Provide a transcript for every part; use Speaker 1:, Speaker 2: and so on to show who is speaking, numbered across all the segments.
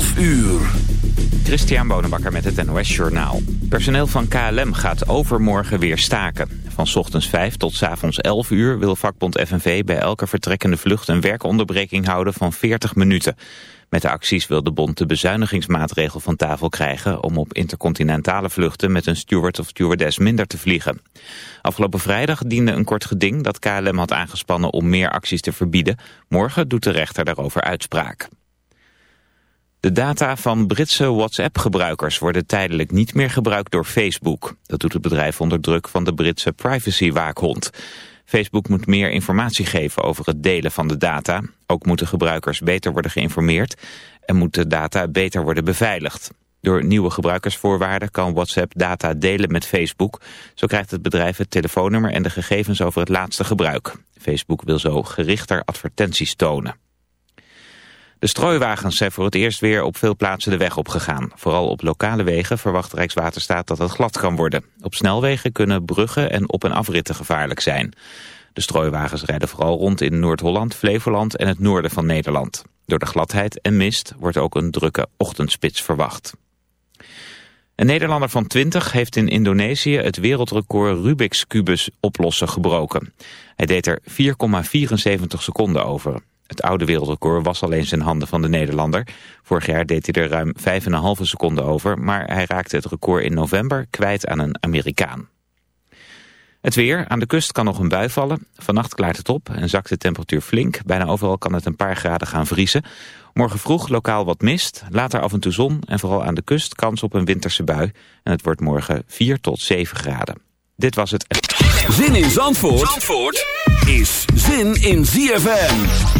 Speaker 1: 11 uur.
Speaker 2: Christian Bonenbakker met het NOS Journaal. Personeel van KLM gaat overmorgen weer staken. Van ochtends 5 tot s avonds 11 uur wil vakbond FNV bij elke vertrekkende vlucht een werkonderbreking houden van 40 minuten. Met de acties wil de bond de bezuinigingsmaatregel van tafel krijgen... om op intercontinentale vluchten met een steward of stewardess minder te vliegen. Afgelopen vrijdag diende een kort geding dat KLM had aangespannen om meer acties te verbieden. Morgen doet de rechter daarover uitspraak. De data van Britse WhatsApp-gebruikers worden tijdelijk niet meer gebruikt door Facebook. Dat doet het bedrijf onder druk van de Britse privacywaakhond. Facebook moet meer informatie geven over het delen van de data. Ook moeten gebruikers beter worden geïnformeerd en moet de data beter worden beveiligd. Door nieuwe gebruikersvoorwaarden kan WhatsApp data delen met Facebook. Zo krijgt het bedrijf het telefoonnummer en de gegevens over het laatste gebruik. Facebook wil zo gerichter advertenties tonen. De strooiwagens zijn voor het eerst weer op veel plaatsen de weg opgegaan. Vooral op lokale wegen verwacht Rijkswaterstaat dat het glad kan worden. Op snelwegen kunnen bruggen en op- en afritten gevaarlijk zijn. De strooiwagens rijden vooral rond in Noord-Holland, Flevoland en het noorden van Nederland. Door de gladheid en mist wordt ook een drukke ochtendspits verwacht. Een Nederlander van 20 heeft in Indonesië het wereldrecord Rubik's Kubus oplossen gebroken. Hij deed er 4,74 seconden over. Het oude wereldrecord was al eens in handen van de Nederlander. Vorig jaar deed hij er ruim 5,5 seconden over, maar hij raakte het record in november kwijt aan een Amerikaan. Het weer. Aan de kust kan nog een bui vallen. Vannacht klaart het op en zakt de temperatuur flink. Bijna overal kan het een paar graden gaan vriezen. Morgen vroeg lokaal wat mist, later af en toe zon... en vooral aan de kust kans op een winterse bui. En het wordt morgen 4 tot 7 graden. Dit was het...
Speaker 1: Zin in Zandvoort, Zandvoort is zin in ZFM.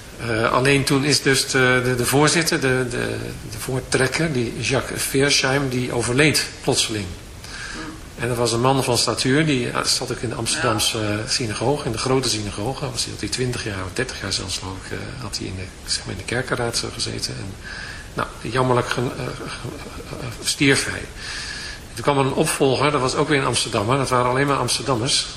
Speaker 3: Uh, alleen toen is dus de, de, de voorzitter, de, de, de, voortrekker, die Jacques Versheim, die overleed plotseling. En dat was een man van statuur, die zat ook in de Amsterdamse uh, synagoge, in de grote synagoge. Was hij, had hij 20 jaar of 30 jaar zelfs ik, uh, had hij in de, zeg maar in de kerkenraad gezeten. En, nou, jammerlijk stierf hij. Toen kwam er een opvolger, dat was ook weer in Amsterdam, dat waren alleen maar Amsterdammers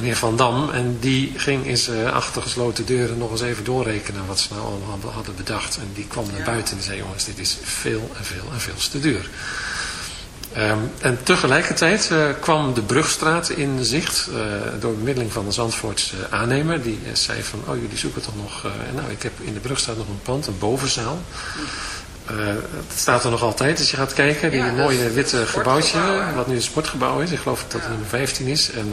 Speaker 3: meneer Van Dam. En die ging in zijn achtergesloten deuren nog eens even doorrekenen wat ze nou allemaal hadden bedacht. En die kwam naar buiten en zei, jongens, dit is veel en veel en veel te duur. Um, en tegelijkertijd uh, kwam de Brugstraat in zicht uh, door bemiddeling van de Zandvoortse aannemer. Die uh, zei van, oh jullie zoeken toch nog, nou ik heb in de Brugstraat nog een pand, een bovenzaal. het staat er nog altijd als je gaat kijken, die ja, mooie witte gebouwtje, wat nu een sportgebouw is. Ik geloof dat het nummer 15 is. En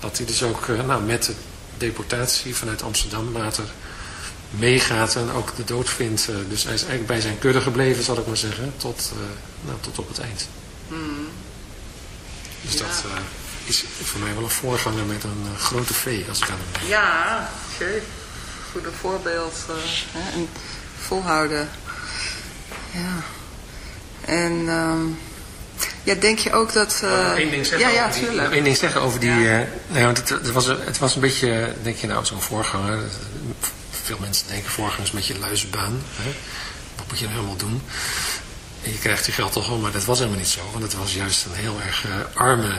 Speaker 3: dat hij dus ook eh, nou, met de deportatie vanuit Amsterdam later meegaat en ook de dood vindt. Eh, dus hij is eigenlijk bij zijn kudde gebleven, zal ik maar zeggen, tot, eh, nou, tot op het eind. Hmm. Dus dat is voor mij wel een voorganger met een grote V, als ik aan hem denk.
Speaker 4: Ja, oké. Goede voorbeeld. hè, en volhouden. Ja. En... Um, ja, denk je ook dat... Uh...
Speaker 3: Eén ding zeggen ja, ja, die, ding zeggen over die... Ja. Uh, want het, het, was, het was een beetje, denk je nou, zo'n voorganger. Veel mensen denken voorganger is een beetje luizenbaan. Hè? Wat moet je nou helemaal doen? En je krijgt je geld toch wel, maar dat was helemaal niet zo. Want het was juist een heel erg uh, arme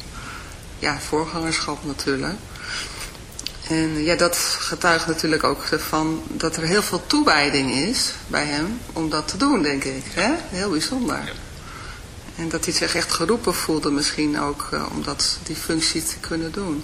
Speaker 4: ja, voorgangerschap natuurlijk. En ja, dat getuigt natuurlijk ook van dat er heel veel toewijding is bij hem om dat te doen, denk ik. Hè? Heel bijzonder. En dat hij zich echt geroepen voelde misschien ook uh, om dat, die functie te kunnen doen.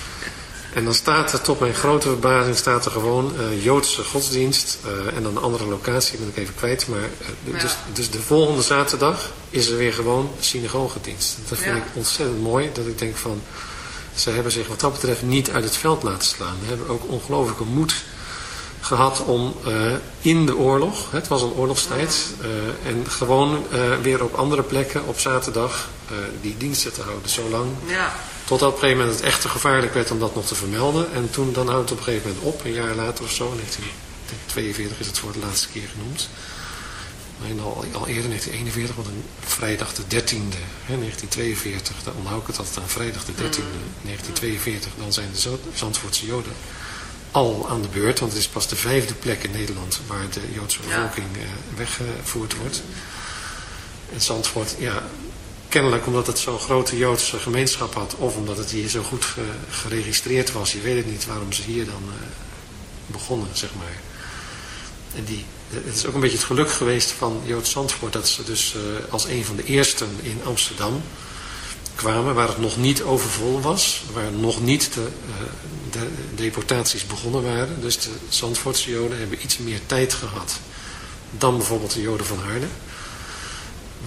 Speaker 3: En dan staat er, tot mijn grote verbazing, staat er gewoon uh, Joodse godsdienst. Uh, en dan een andere locatie, ben ik even kwijt. Maar, uh, ja. dus, dus de volgende zaterdag is er weer gewoon synagogedienst. Dat vind ja. ik ontzettend mooi. Dat ik denk van, ze hebben zich wat dat betreft niet uit het veld laten slaan. Ze hebben ook ongelooflijke moed gehad om in de oorlog, het was een oorlogstijd, en gewoon weer op andere plekken op zaterdag die diensten te houden. Zolang...
Speaker 4: Ja.
Speaker 3: Totdat op een gegeven moment het echt te gevaarlijk werd om dat nog te vermelden. En toen dan houdt het op een gegeven moment op, een jaar later of zo, 1942 is het voor de laatste keer genoemd. En al, al eerder 1941, want een vrijdag de 13e, hè, 1942, dan onthoud ik het altijd aan vrijdag de 13e, 1942, dan zijn de Zandvoortse Joden al aan de beurt, want het is pas de vijfde plek in Nederland waar de Joodse bevolking ja. uh, weggevoerd wordt. En Zandvoort, ja, kennelijk omdat het zo'n grote Joodse gemeenschap had, of omdat het hier zo goed ge, geregistreerd was. Je weet het niet waarom ze hier dan uh, begonnen, zeg maar. En die, het is ook een beetje het geluk geweest van Joods Zandvoort, dat ze dus als een van de eersten in Amsterdam kwamen, waar het nog niet overvol was, waar nog niet de, de deportaties begonnen waren. Dus de Zandvoortse Joden hebben iets meer tijd gehad dan bijvoorbeeld de Joden van Haarlem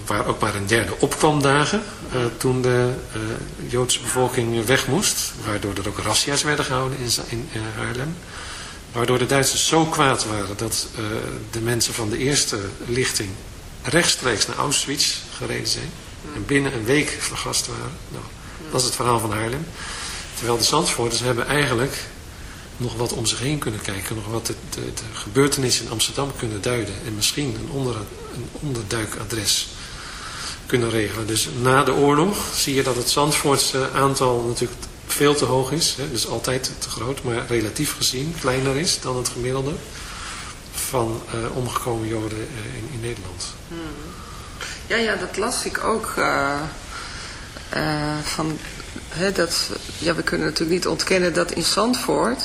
Speaker 3: waar ook maar een derde opkwam dagen uh, toen de uh, Joodse bevolking weg moest. Waardoor er ook razzia's werden gehouden in, in uh, Haarlem. Waardoor de Duitsers zo kwaad waren dat de mensen van de eerste lichting rechtstreeks naar Auschwitz gereden zijn. En binnen een week vergast waren. Nou, dat is het verhaal van Haarlem. Terwijl de Zandvoorters hebben eigenlijk nog wat om zich heen kunnen kijken. Nog wat de, de, gebeurtenissen in Amsterdam kunnen duiden. En misschien een, onder, een onderduikadres kunnen regelen. Dus na de oorlog zie je dat het Zandvoortse aantal natuurlijk veel te hoog is. Hè, dus altijd te groot, maar relatief gezien kleiner is dan het gemiddelde van uh, omgekomen Joden uh, in, in, Nederland.
Speaker 4: Hmm. Ja, ja, dat las ik ook. Uh, van, dat, ja, we kunnen natuurlijk niet ontkennen dat in Zandvoort,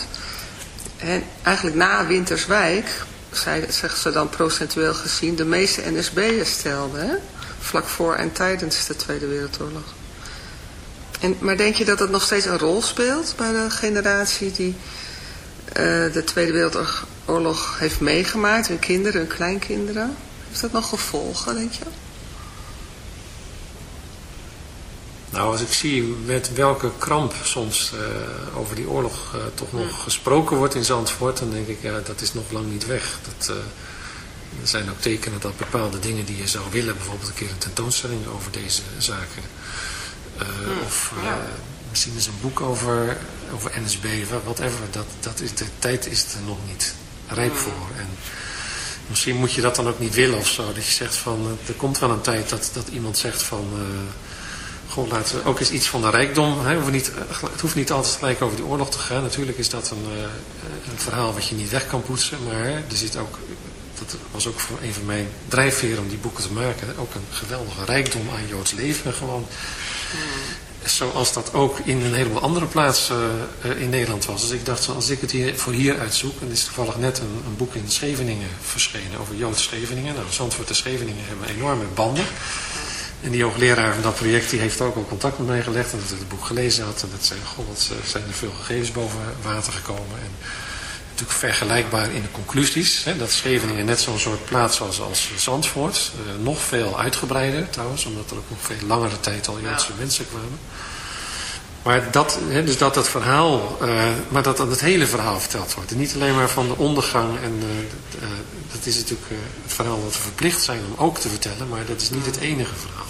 Speaker 4: hè, eigenlijk na Winterswijk, zei, zegt ze dan procentueel gezien, de meeste NSB'ers stelden. Vlak voor en tijdens de Tweede Wereldoorlog. En, maar denk je dat het nog steeds een rol speelt bij de generatie die uh, de Tweede Wereldoorlog heeft meegemaakt, hun kinderen, hun kleinkinderen? Heeft dat nog gevolgen, denk je?
Speaker 3: Nou, als ik zie met welke kramp soms uh, over die oorlog uh, toch nog gesproken wordt in Zandvoort, dan denk ik, ja, dat is nog lang niet weg. Dat, er zijn ook tekenen dat bepaalde dingen die je zou willen, bijvoorbeeld een keer een tentoonstelling over deze zaken. Hmm, of misschien eens een boek over, over NSB, whatever. Dat, dat is, de tijd is er nog niet rijp hmm. voor. En misschien moet je dat dan ook niet willen of zo. Dat je zegt van, er komt wel een tijd dat, dat iemand zegt van... Laten we ook eens iets van de rijkdom. Hè? Niet, het hoeft niet altijd gelijk over die oorlog te gaan. Natuurlijk is dat een, een verhaal wat je niet weg kan poetsen. Maar er zit ook dat was ook voor een van mijn drijfveren om die boeken te maken. Ook een geweldige rijkdom aan Joods leven gewoon. Mm. Zoals dat ook in een heleboel andere plaatsen uh, in Nederland was. Dus ik dacht, als ik het hier, voor hier uitzoek, en er is toevallig net een, een, boek in Scheveningen verschenen over Joods Scheveningen. Nou, Zandvoort en Scheveningen hebben enorme banden. En die hoogleraar van dat project die heeft ook al contact met mij gelegd. En dat ik het boek gelezen had. En dat zei, god, wat zijn er veel gegevens boven water gekomen. En natuurlijk vergelijkbaar in de conclusies. Hè, dat Scheveningen net zo'n soort plaats was als Zandvoort. Uh, nog veel uitgebreider trouwens, omdat er ook nog veel langere tijd al Joodse mensen kwamen. Maar dat, hè, dus dat het verhaal, uh, maar dat het hele verhaal verteld wordt. En niet alleen maar van de ondergang. En uh, dat is natuurlijk het verhaal dat we verplicht zijn om ook te vertellen. Maar dat is niet het enige verhaal.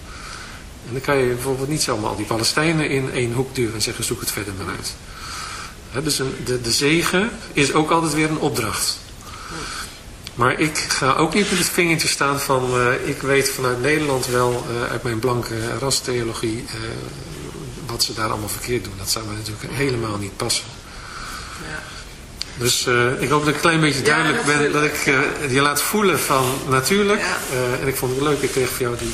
Speaker 3: En dan kan je bijvoorbeeld niet zomaar al die Palestijnen in één hoek duwen en zeggen zoek het verder maar uit. He, dus een, de, de zegen is ook altijd weer een opdracht. Maar ik ga ook niet met het vingertje staan van, uh, ik weet vanuit Nederland wel, uh, uit mijn blanke rastheologie, uh, wat ze daar allemaal verkeerd doen. Dat zou me natuurlijk helemaal niet passen.
Speaker 4: Ja.
Speaker 3: Dus ik hoop dat ik een klein beetje duidelijk ja, ben, dat ik je laat voelen van natuurlijk.
Speaker 4: Ja.
Speaker 3: En ik vond het leuk, ik kreeg van jou die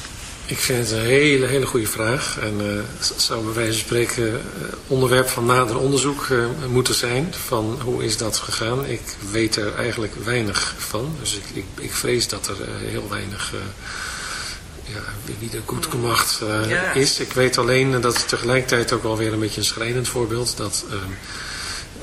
Speaker 3: Ik vind het een hele, hele goede vraag. En eh, zou bij wijze van spreken eh, onderwerp van nader onderzoek eh, moeten zijn. Van hoe is dat gegaan? Ik weet er eigenlijk weinig van. Dus ik, ik, ik vrees dat er heel weinig... ja, wie goed gemacht eh,
Speaker 4: Ja.
Speaker 3: is. Ik weet alleen dat het tegelijkertijd ook alweer een beetje een schrijnend voorbeeld. Dat eh,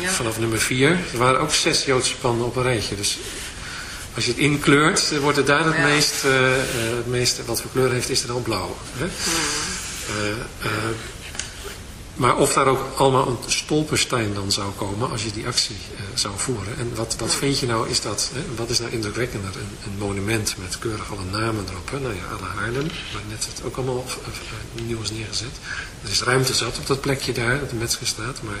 Speaker 3: Ja. Vanaf nummer 4. Er waren ook zes Joodse panden op een rijtje. Dus als je het inkleurt, wordt het daar het, ja. meest, uh, het meeste, wat voor kleur heeft, is er dan blauw. Hè? Mm. Uh, uh, maar of daar ook allemaal een stolperstein dan zou komen als je die actie zou voeren. En wat, wat vind je nou, is dat, hè, wat is nou indrukwekkender? Een, een monument met keurig alle namen erop. Hè? Nou ja, alle Haarlem, waar net het ook allemaal nieuw is neergezet. Er is ruimte zat op dat plekje daar, op de Metzgerstraat, maar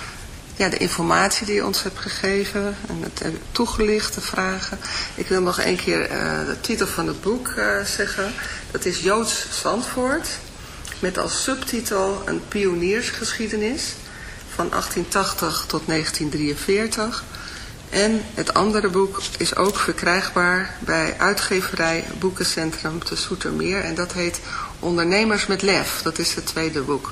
Speaker 4: ja, de informatie die je ons hebt gegeven en het toegelicht, de vragen. Ik wil nog een keer uh, de titel van het boek uh, zeggen. Dat is Joods Zandvoort, met als subtitel een pioniersgeschiedenis van 1880 tot 1943. En het andere boek is ook verkrijgbaar bij uitgeverij Boekencentrum te Soetermeer. En dat heet Ondernemers met Lef. Dat is het tweede boek.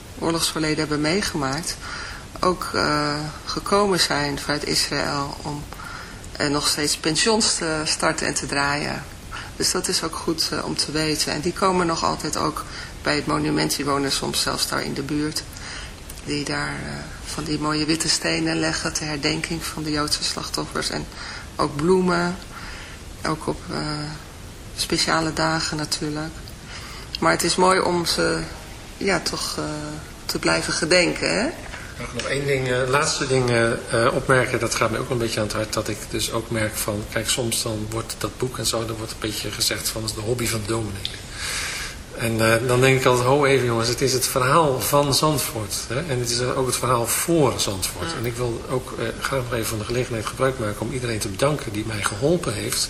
Speaker 4: oorlogsverleden hebben meegemaakt, ook uh, gekomen zijn vanuit Israël om nog steeds pensions te starten en te draaien. Dus dat is ook goed om te weten. En die komen nog altijd ook bij het monument, die wonen soms zelfs daar in de buurt, die daar van die mooie witte stenen leggen ter herdenking van de Joodse slachtoffers. En ook bloemen, ook op uh, speciale dagen natuurlijk. Maar het is mooi om ze ja, toch uh, te blijven gedenken. Hè?
Speaker 3: Mag nog één ding, uh, laatste ding uh, opmerken, dat gaat me ook een beetje aan het hart, dat ik dus ook merk van, kijk soms dan wordt dat boek en zo, dan wordt een beetje gezegd van, dat is de hobby van de dominee. En uh, dan denk ik altijd, ho even jongens, het is het verhaal van Zandvoort. Hè? En het is ook het verhaal voor Zandvoort. Ja. En ik wil ook graag nog even van de gelegenheid gebruik maken om iedereen te bedanken die mij geholpen heeft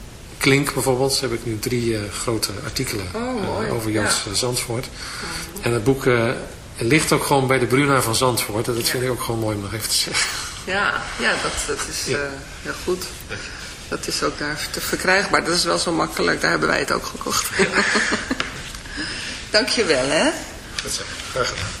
Speaker 3: Klink bijvoorbeeld, heb ik nu drie grote artikelen oh, over Joods ja. Zandvoort. En het boek ligt ook gewoon bij de Bruna van Zandvoort. En dat vind ik ook gewoon mooi om nog even te zeggen.
Speaker 4: Ja, ja dat, dat is heel goed. Dat is ook daar te verkrijgbaar. Dat is wel zo makkelijk. Daar hebben wij het ook gekocht. Dankjewel, hè.
Speaker 3: Goed zo. Graag gedaan.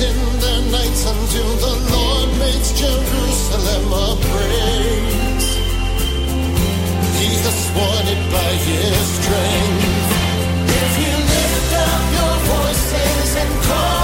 Speaker 5: in their nights until the Lord makes Jerusalem a praise. He's escorted by his strength. If
Speaker 6: you lift up your voices and call.